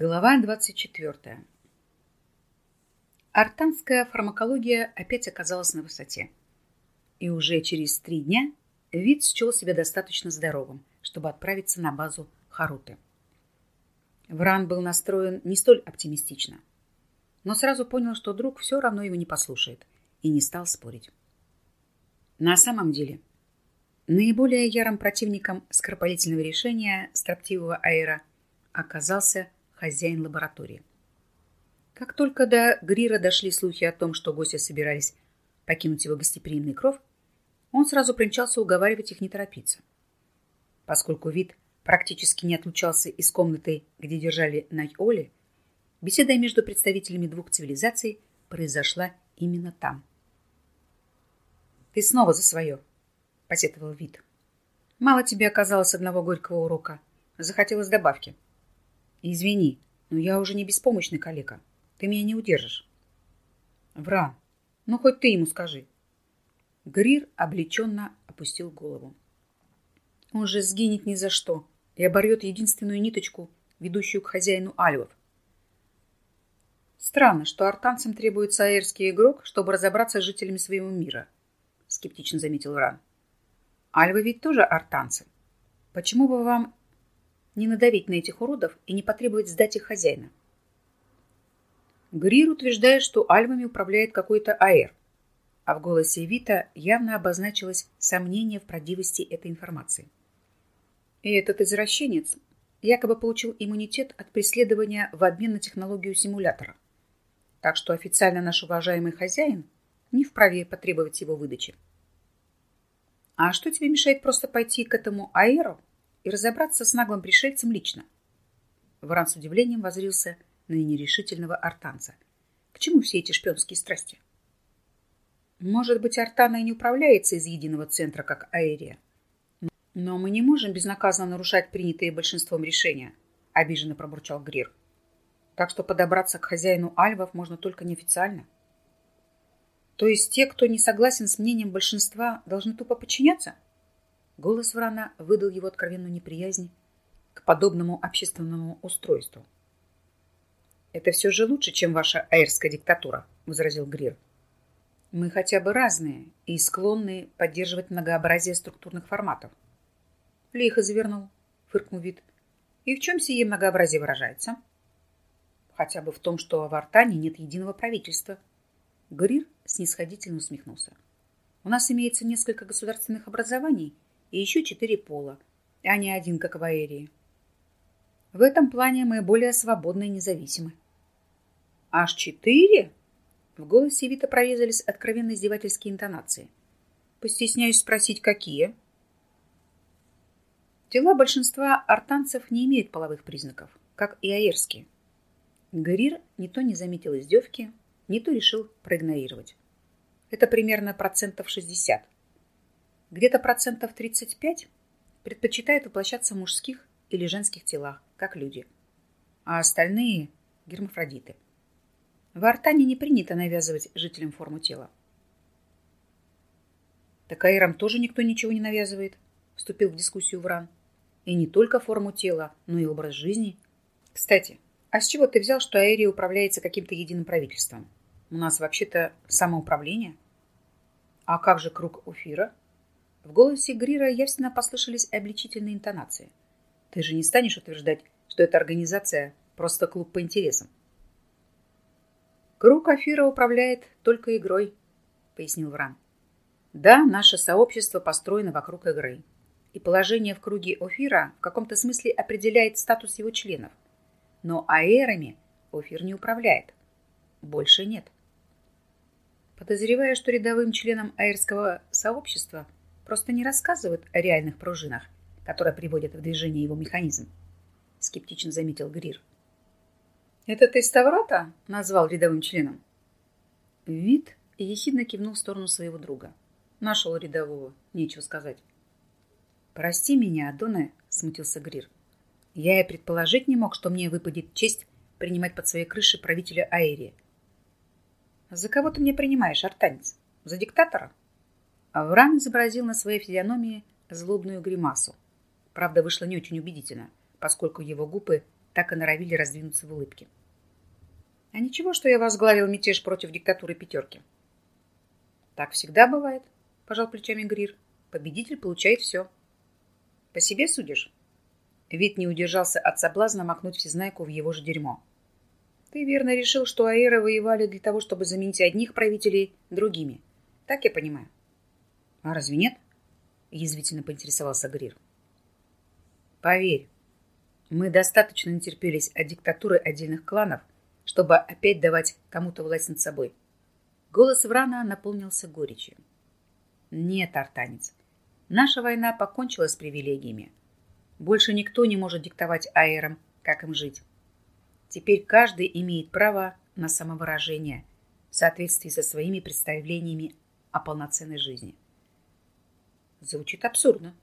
Глава 24. Артанская фармакология опять оказалась на высоте. И уже через три дня вид счел себя достаточно здоровым, чтобы отправиться на базу Харуты. Вран был настроен не столь оптимистично, но сразу понял, что друг все равно его не послушает, и не стал спорить. На самом деле, наиболее ярым противником скоропалительного решения строптивого аэра оказался хозяин лаборатории. Как только до Грира дошли слухи о том, что гости собирались покинуть его гостеприимный кров, он сразу примчался уговаривать их не торопиться. Поскольку вид практически не отлучался из комнаты, где держали Найоли, беседа между представителями двух цивилизаций произошла именно там. «Ты снова за свое», — посетовал вид. «Мало тебе оказалось одного горького урока. Захотелось добавки». Извини, но я уже не беспомощный калека. Ты меня не удержишь. Вран, ну хоть ты ему скажи. Грир облеченно опустил голову. Он же сгинет ни за что и оборвет единственную ниточку, ведущую к хозяину альвов. Странно, что артанцам требуется аэрский игрок, чтобы разобраться с жителями своего мира, скептично заметил Ран. Альвы ведь тоже артанцы. Почему бы вам не надавить на этих уродов и не потребовать сдать их хозяина. Грир утверждает, что альвами управляет какой-то аэр, а в голосе Вита явно обозначилось сомнение в правдивости этой информации. И этот извращенец якобы получил иммунитет от преследования в обмен на технологию симулятора. Так что официально наш уважаемый хозяин не вправе потребовать его выдачи. А что тебе мешает просто пойти к этому аэру и разобраться с наглым пришельцем лично. Варан с удивлением возрился на нерешительного артанца. К чему все эти шпионские страсти? Может быть, Артана и не управляется из единого центра, как Аэрия. Но мы не можем безнаказанно нарушать принятые большинством решения, обиженно пробурчал Грир. Так что подобраться к хозяину альвов можно только неофициально. То есть те, кто не согласен с мнением большинства, должны тупо подчиняться? Голос Врана выдал его откровенную неприязнь к подобному общественному устройству. «Это все же лучше, чем ваша аэрская диктатура», — возразил Грир. «Мы хотя бы разные и склонны поддерживать многообразие структурных форматов». Лихо завернул, фыркнул вид. «И в чем сие многообразие выражается?» «Хотя бы в том, что в Артане нет единого правительства». Грир снисходительно усмехнулся. «У нас имеется несколько государственных образований, и еще четыре пола, а не один, как в Аэрии. В этом плане мы более свободны и независимы. Аж четыре? В голосе Вита прорезались откровенно издевательские интонации. Постесняюсь спросить, какие? Тела большинства артанцев не имеют половых признаков, как и аэрские. Грир не то не заметил издевки, не то решил проигнорировать. Это примерно процентов 60. Где-то процентов 35 предпочитают воплощаться в мужских или женских телах, как люди, а остальные – гермафродиты. В Артане не принято навязывать жителям форму тела. Так аэрам тоже никто ничего не навязывает, вступил в дискуссию Вран. И не только форму тела, но и образ жизни. Кстати, а с чего ты взял, что Аэрия управляется каким-то единым правительством? У нас вообще-то самоуправление. А как же круг Уфира? В голосе Грира явственно послышались обличительные интонации. Ты же не станешь утверждать, что эта организация просто клуб по интересам. Круг Афира управляет только игрой, пояснил Вран. Да, наше сообщество построено вокруг игры. И положение в круге Офира в каком-то смысле определяет статус его членов. Но аэрами Офир не управляет. Больше нет. Подозревая, что рядовым членам аэрского сообщества – просто не рассказывают о реальных пружинах, которые приводят в движение его механизм, скептично заметил Грир. Это ты Ставрата назвал рядовым членом? Вид ехидно кивнул в сторону своего друга. Нашел рядового, нечего сказать. Прости меня, Адоне, смутился Грир. Я и предположить не мог, что мне выпадет честь принимать под своей крышей правителя Аэрии. За кого ты мне принимаешь, артанец? За диктатора? Аврам изобразил на своей физиономии злобную гримасу. Правда, вышло не очень убедительно, поскольку его губы так и норовили раздвинуться в улыбке. А ничего, что я возглавил мятеж против диктатуры пятерки. Так всегда бывает, пожал плечами Грир. Победитель получает все. По себе судишь? Вид не удержался от соблазна махнуть всезнайку в его же дерьмо. Ты верно решил, что аэры воевали для того, чтобы заменить одних правителей другими. Так я понимаю. А разве нет? Язвительно поинтересовался Грир. Поверь, мы достаточно натерпелись от диктатуры отдельных кланов, чтобы опять давать кому-то власть над собой. Голос Врана наполнился горечью. Нет, артанец, наша война покончила с привилегиями. Больше никто не может диктовать аэрам, как им жить. Теперь каждый имеет право на самовыражение в соответствии со своими представлениями о полноценной жизни. Звучит абсурдно.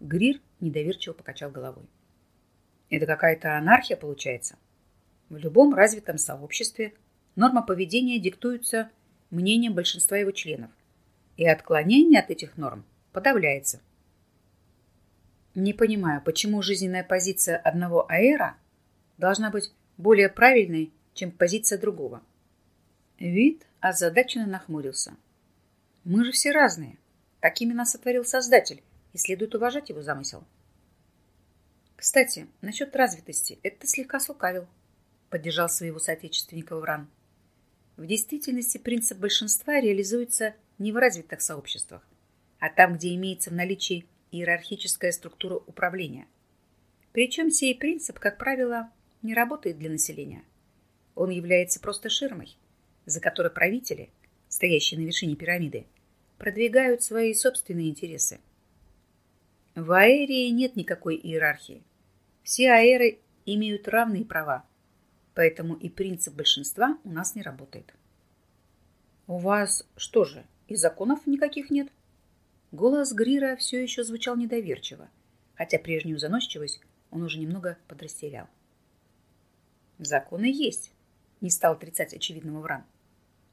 Грир недоверчиво покачал головой. Это какая-то анархия получается. В любом развитом сообществе норма поведения диктуется мнением большинства его членов, и отклонение от этих норм подавляется. Не понимаю, почему жизненная позиция одного аэра должна быть более правильной, чем позиция другого. Вид озадаченно нахмурился. Мы же все разные. Такими нас сотворил Создатель, и следует уважать его замысел. Кстати, насчет развитости, это слегка слукавил, поддержал своего соотечественника Вран. В действительности принцип большинства реализуется не в развитых сообществах, а там, где имеется в наличии иерархическая структура управления. Причем сей принцип, как правило, не работает для населения. Он является просто ширмой, за которой правители, стоящие на вершине пирамиды, продвигают свои собственные интересы. В аэрии нет никакой иерархии. Все аэры имеют равные права, поэтому и принцип большинства у нас не работает. У вас что же, и законов никаких нет? Голос Грира все еще звучал недоверчиво, хотя прежнюю заносчивость он уже немного подрастерял. Законы есть, не стал отрицать очевидного Вран.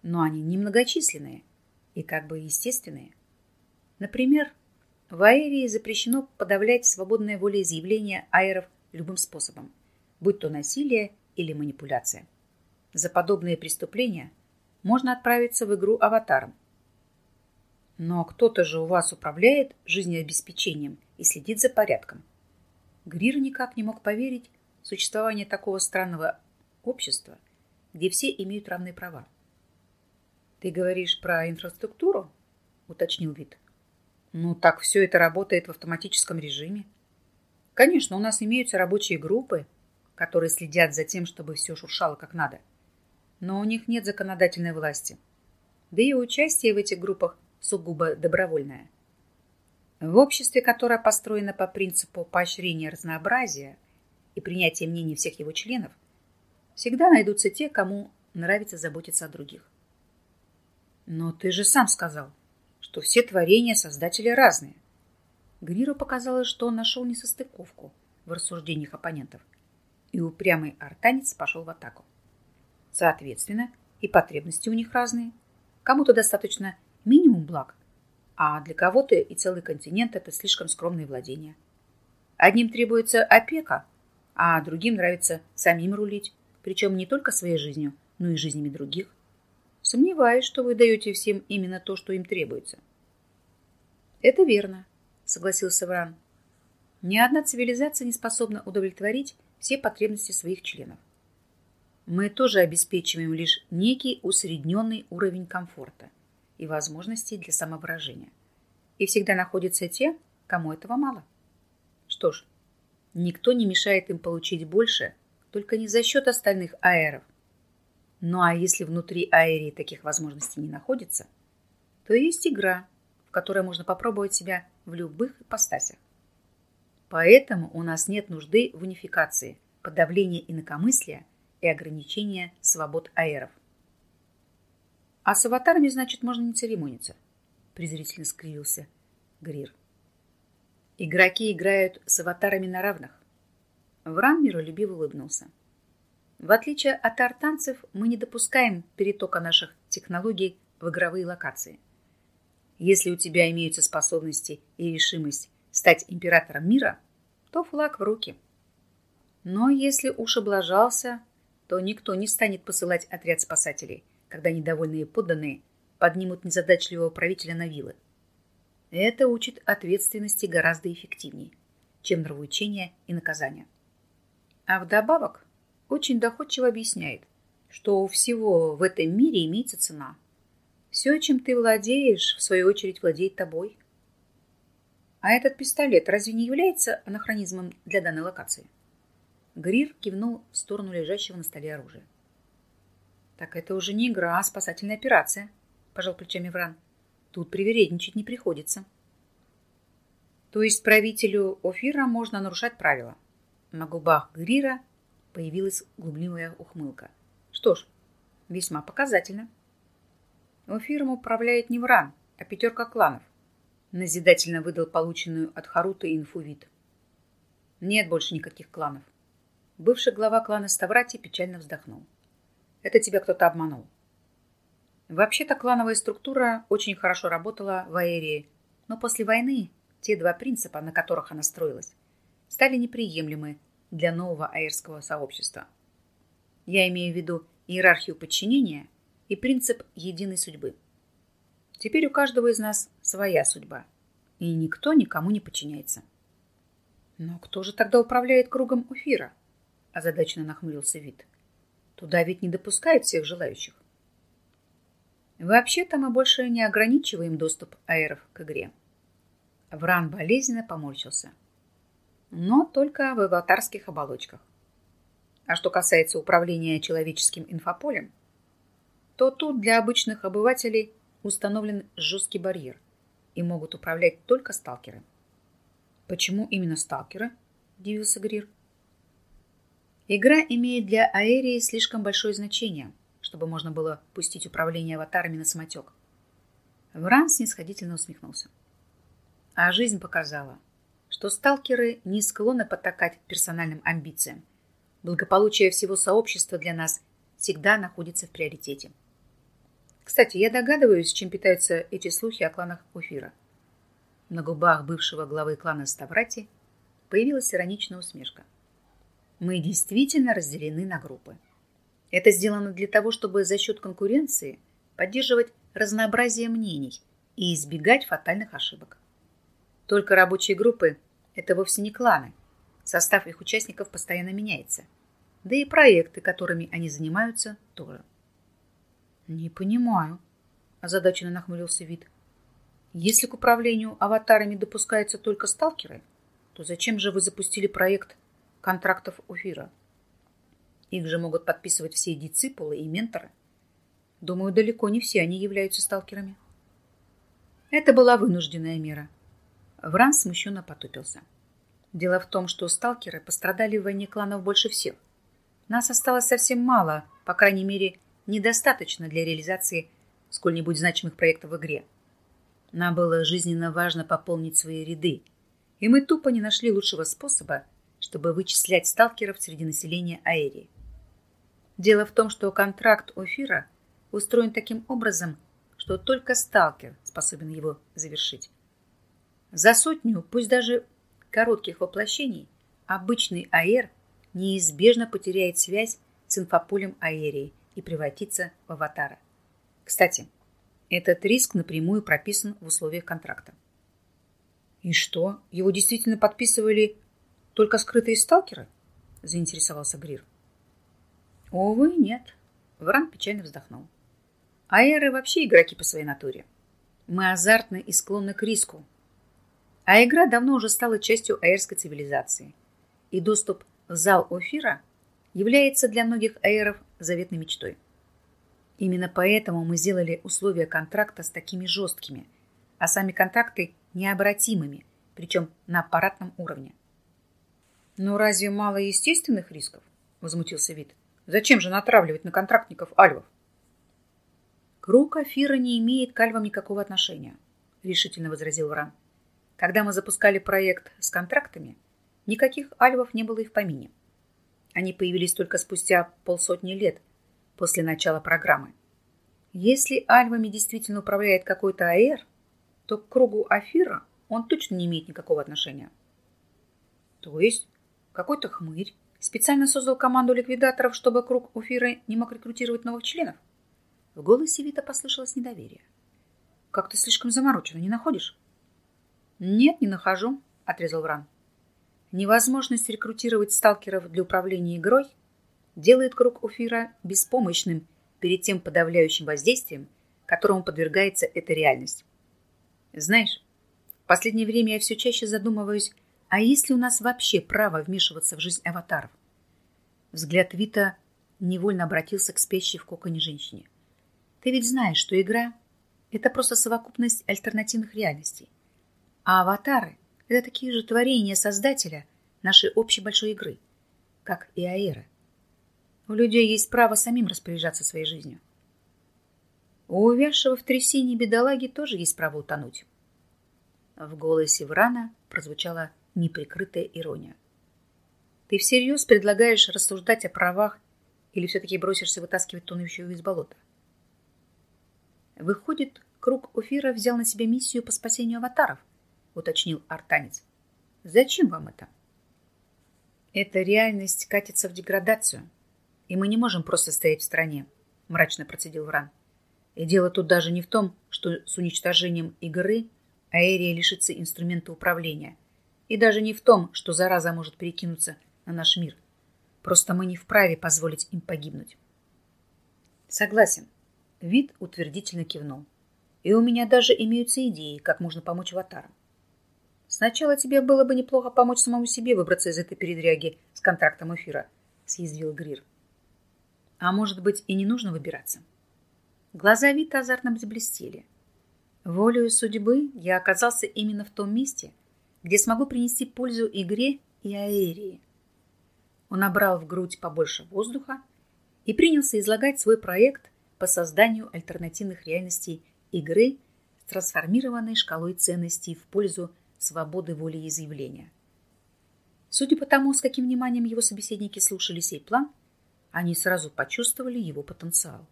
Но они немногочисленные и как бы естественные. Например, в аэрии запрещено подавлять свободное волеизъявление аэров любым способом, будь то насилие или манипуляция. За подобные преступления можно отправиться в игру аватаром. Но кто-то же у вас управляет жизнеобеспечением и следит за порядком. Грир никак не мог поверить, существование такого странного общества, где все имеют равные права. «Ты говоришь про инфраструктуру?» — уточнил Вит. «Ну, так все это работает в автоматическом режиме. Конечно, у нас имеются рабочие группы, которые следят за тем, чтобы все шуршало как надо. Но у них нет законодательной власти. Да и участие в этих группах сугубо добровольное. В обществе, которое построено по принципу поощрения разнообразия и принятия мнений всех его членов, всегда найдутся те, кому нравится заботиться о других. Но ты же сам сказал, что все творения создателя разные. Гриру показалось, что он нашел несостыковку в рассуждениях оппонентов, и упрямый артанец пошел в атаку. Соответственно, и потребности у них разные. Кому-то достаточно минимум благ, а для кого-то и целый континент – это слишком скромные владения. Одним требуется опека, а другим нравится самим рулить, причем не только своей жизнью, но и жизнями других. Сомневаюсь, что вы даете всем именно то, что им требуется. Это верно, согласился Вран. Ни одна цивилизация не способна удовлетворить все потребности своих членов. Мы тоже обеспечиваем лишь некий усредненный уровень комфорта и возможностей для самовыражения. И всегда находятся те, кому этого мало. Что ж, Никто не мешает им получить больше, только не за счет остальных аэров. Ну а если внутри аэрии таких возможностей не находится, то есть игра, в которой можно попробовать себя в любых ипостасях. Поэтому у нас нет нужды в унификации, подавлении инакомыслия и ограничения свобод аэров. А с аватарами, значит, можно не церемониться, презрительно скривился Грир. Игроки играют с аватарами на равных. Вран миролюбиво улыбнулся. В отличие от артанцев, мы не допускаем перетока наших технологий в игровые локации. Если у тебя имеются способности и решимость стать императором мира, то флаг в руки. Но если уж облажался, то никто не станет посылать отряд спасателей, когда недовольные подданные поднимут незадачливого правителя на вилы. Это учит ответственности гораздо эффективнее, чем нравоучения и наказания. А вдобавок очень доходчиво объясняет, что у всего в этом мире имеется цена. Все, чем ты владеешь, в свою очередь владеет тобой. А этот пистолет разве не является анахронизмом для данной локации? Грир кивнул в сторону лежащего на столе оружия. Так это уже не игра, а спасательная операция, пожал плечами Вран. Тут привередничать не приходится. То есть правителю Офира можно нарушать правила. На губах Грира появилась глубливая ухмылка. Что ж, весьма показательно. Офиром управляет не Вран, а пятерка кланов. Назидательно выдал полученную от Харута инфу вид. Нет больше никаких кланов. Бывший глава клана Ставрати печально вздохнул. Это тебя кто-то обманул. Вообще-то клановая структура очень хорошо работала в Аэрии, но после войны те два принципа, на которых она строилась, стали неприемлемы для нового аэрского сообщества. Я имею в виду иерархию подчинения и принцип единой судьбы. Теперь у каждого из нас своя судьба, и никто никому не подчиняется. Но кто же тогда управляет кругом эфира? Озадаченно нахмурился вид. Туда ведь не допускают всех желающих. Вообще-то мы больше не ограничиваем доступ аэров к игре. Вран болезненно поморщился. Но только в аватарских оболочках. А что касается управления человеческим инфополем, то тут для обычных обывателей установлен жесткий барьер и могут управлять только сталкеры. Почему именно сталкеры? Удивился Грир. Игра имеет для Аэрии слишком большое значение – чтобы можно было пустить управление аватарами на самотек. Вран снисходительно усмехнулся. А жизнь показала, что сталкеры не склонны потакать персональным амбициям. Благополучие всего сообщества для нас всегда находится в приоритете. Кстати, я догадываюсь, чем питаются эти слухи о кланах Уфира. На губах бывшего главы клана Ставрати появилась ироничная усмешка. Мы действительно разделены на группы. Это сделано для того, чтобы за счет конкуренции поддерживать разнообразие мнений и избегать фатальных ошибок. Только рабочие группы – это вовсе не кланы. Состав их участников постоянно меняется. Да и проекты, которыми они занимаются, тоже. «Не понимаю», – озадаченно нахмурился вид. «Если к управлению аватарами допускаются только сталкеры, то зачем же вы запустили проект контрактов Уфира?» Их же могут подписывать все дисципулы и менторы. Думаю, далеко не все они являются сталкерами. Это была вынужденная мера. Вран смущенно потупился. Дело в том, что сталкеры пострадали в войне кланов больше всех. Нас осталось совсем мало, по крайней мере, недостаточно для реализации сколь-нибудь значимых проектов в игре. Нам было жизненно важно пополнить свои ряды, и мы тупо не нашли лучшего способа, чтобы вычислять сталкеров среди населения Аэрии. Дело в том, что контракт Офира устроен таким образом, что только сталкер способен его завершить. За сотню, пусть даже коротких воплощений, обычный АЭР неизбежно потеряет связь с инфополем Аэрии и превратится в аватара. Кстати, этот риск напрямую прописан в условиях контракта. И что, его действительно подписывали только скрытые сталкеры? Заинтересовался Грир. Увы, нет. Вран печально вздохнул. Аэры вообще игроки по своей натуре. Мы азартны и склонны к риску. А игра давно уже стала частью аэрской цивилизации. И доступ в зал Офира является для многих аэров заветной мечтой. Именно поэтому мы сделали условия контракта с такими жесткими, а сами контракты необратимыми, причем на аппаратном уровне. «Но разве мало естественных рисков?» – возмутился Вит. Зачем же натравливать на контрактников альвов? Круг Афира не имеет к альвам никакого отношения, решительно возразил Вран. Когда мы запускали проект с контрактами, никаких альвов не было и в помине. Они появились только спустя полсотни лет после начала программы. Если альвами действительно управляет какой-то АЭР, то к кругу Афира он точно не имеет никакого отношения. То есть какой-то хмырь Специально создал команду ликвидаторов, чтобы круг Уфира не мог рекрутировать новых членов? В голосе Вита послышалось недоверие. Как ты слишком заморочена, не находишь? Нет, не нахожу, отрезал Вран. Невозможность рекрутировать сталкеров для управления игрой делает круг Уфира беспомощным перед тем подавляющим воздействием, которому подвергается эта реальность. Знаешь, в последнее время я все чаще задумываюсь а есть ли у нас вообще право вмешиваться в жизнь аватаров? Взгляд Вита невольно обратился к спящей в коконе женщине. Ты ведь знаешь, что игра — это просто совокупность альтернативных реальностей. А аватары — это такие же творения Создателя нашей общей большой игры, как и Аэра. У людей есть право самим распоряжаться своей жизнью. У увязшего в трясине бедолаги тоже есть право утонуть. В голосе Врана прозвучало неприкрытая ирония. Ты всерьез предлагаешь рассуждать о правах или все-таки бросишься вытаскивать тонущего из болота? Выходит, круг Уфира взял на себя миссию по спасению аватаров, уточнил артанец. Зачем вам это? Эта реальность катится в деградацию, и мы не можем просто стоять в стороне, мрачно процедил Вран. И дело тут даже не в том, что с уничтожением игры Аэрия лишится инструмента управления – и даже не в том, что зараза может перекинуться на наш мир. Просто мы не вправе позволить им погибнуть. Согласен. Вид утвердительно кивнул. И у меня даже имеются идеи, как можно помочь аватарам. Сначала тебе было бы неплохо помочь самому себе выбраться из этой передряги с контрактом эфира, съязвил Грир. А может быть, и не нужно выбираться? Глаза Вита азартно заблестели. Волею судьбы я оказался именно в том месте, где смогу принести пользу игре и аэрии. Он набрал в грудь побольше воздуха и принялся излагать свой проект по созданию альтернативных реальностей игры с трансформированной шкалой ценностей в пользу свободы волеизъявления. Судя по тому, с каким вниманием его собеседники слушали сей план, они сразу почувствовали его потенциал.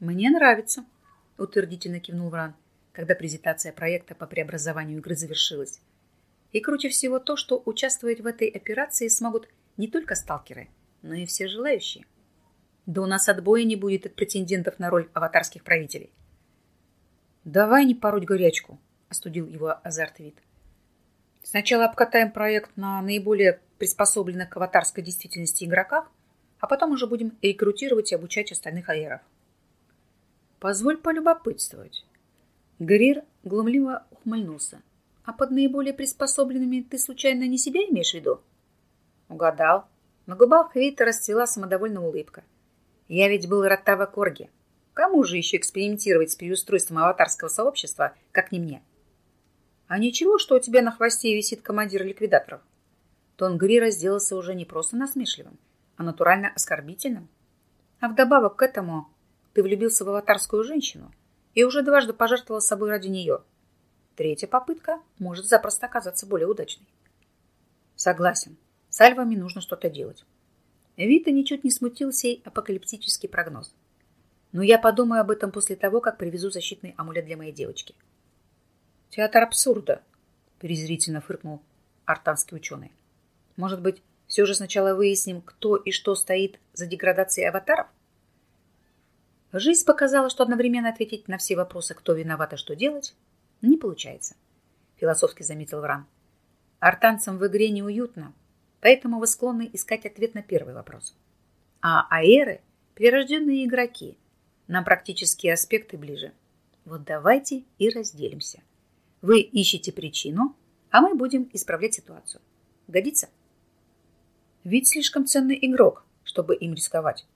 «Мне нравится», — утвердительно кивнул Вран, когда презентация проекта по преобразованию игры завершилась. И круче всего то, что участвовать в этой операции смогут не только сталкеры, но и все желающие. Да у нас отбоя не будет от претендентов на роль аватарских правителей. «Давай не пороть горячку», — остудил его азарт вид. «Сначала обкатаем проект на наиболее приспособленных к аватарской действительности игроках, а потом уже будем рекрутировать и обучать остальных аэров». «Позволь полюбопытствовать». Грир глумливо ухмыльнулся. А под наиболее приспособленными ты случайно не себя имеешь в виду? Угадал. На губах Вита расцвела самодовольная улыбка. Я ведь был Ротава Корги. Кому же еще экспериментировать с переустройством аватарского сообщества, как не мне? А ничего, что у тебя на хвосте висит командир ликвидаторов? Тон Грира сделался уже не просто насмешливым, а натурально оскорбительным. А вдобавок к этому ты влюбился в аватарскую женщину и уже дважды пожертвовал собой ради нее. Третья попытка может запросто оказаться более удачной. Согласен, с альвами нужно что-то делать. Вита ничуть не смутил сей апокалиптический прогноз. Но я подумаю об этом после того, как привезу защитный амулет для моей девочки. Театр абсурда, презрительно фыркнул артанский ученый. Может быть, все же сначала выясним, кто и что стоит за деградацией аватаров? Жизнь показала, что одновременно ответить на все вопросы, кто виноват и что делать, не получается, философски заметил Вран. Артанцам в игре неуютно, поэтому вы склонны искать ответ на первый вопрос. А аэры – прирожденные игроки, нам практические аспекты ближе. Вот давайте и разделимся. Вы ищете причину, а мы будем исправлять ситуацию. Годится? Ведь слишком ценный игрок, чтобы им рисковать.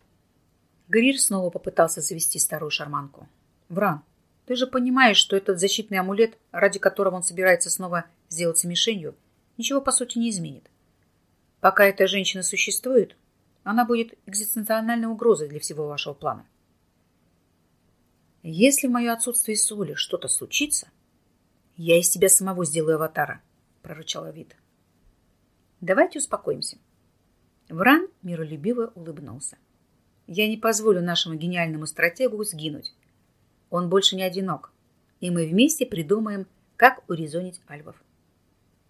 Грир снова попытался завести старую шарманку. Вран, ты же понимаешь, что этот защитный амулет, ради которого он собирается снова сделаться мишенью, ничего по сути не изменит. Пока эта женщина существует, она будет экзистенциальной угрозой для всего вашего плана. Если в мое отсутствие соли что-то случится, я из тебя самого сделаю аватара, прорычала Вид. Давайте успокоимся. Вран миролюбиво улыбнулся. Я не позволю нашему гениальному стратегу сгинуть. Он больше не одинок, и мы вместе придумаем, как урезонить альвов.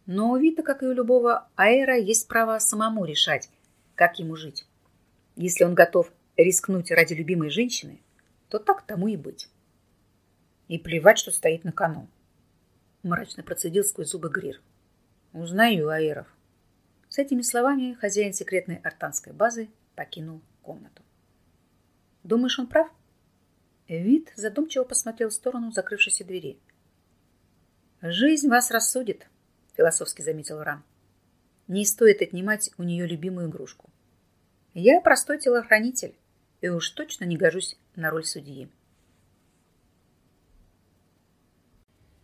Но у Вита, как и у любого аэра, есть право самому решать, как ему жить. Если он готов рискнуть ради любимой женщины, то так тому и быть. И плевать, что стоит на кону. Мрачно процедил сквозь зубы Грир. Узнаю аэров. С этими словами хозяин секретной артанской базы покинул комнату. Думаешь, он прав? Вид задумчиво посмотрел в сторону закрывшейся двери. «Жизнь вас рассудит», — философски заметил Рам. «Не стоит отнимать у нее любимую игрушку. Я простой телохранитель и уж точно не гожусь на роль судьи.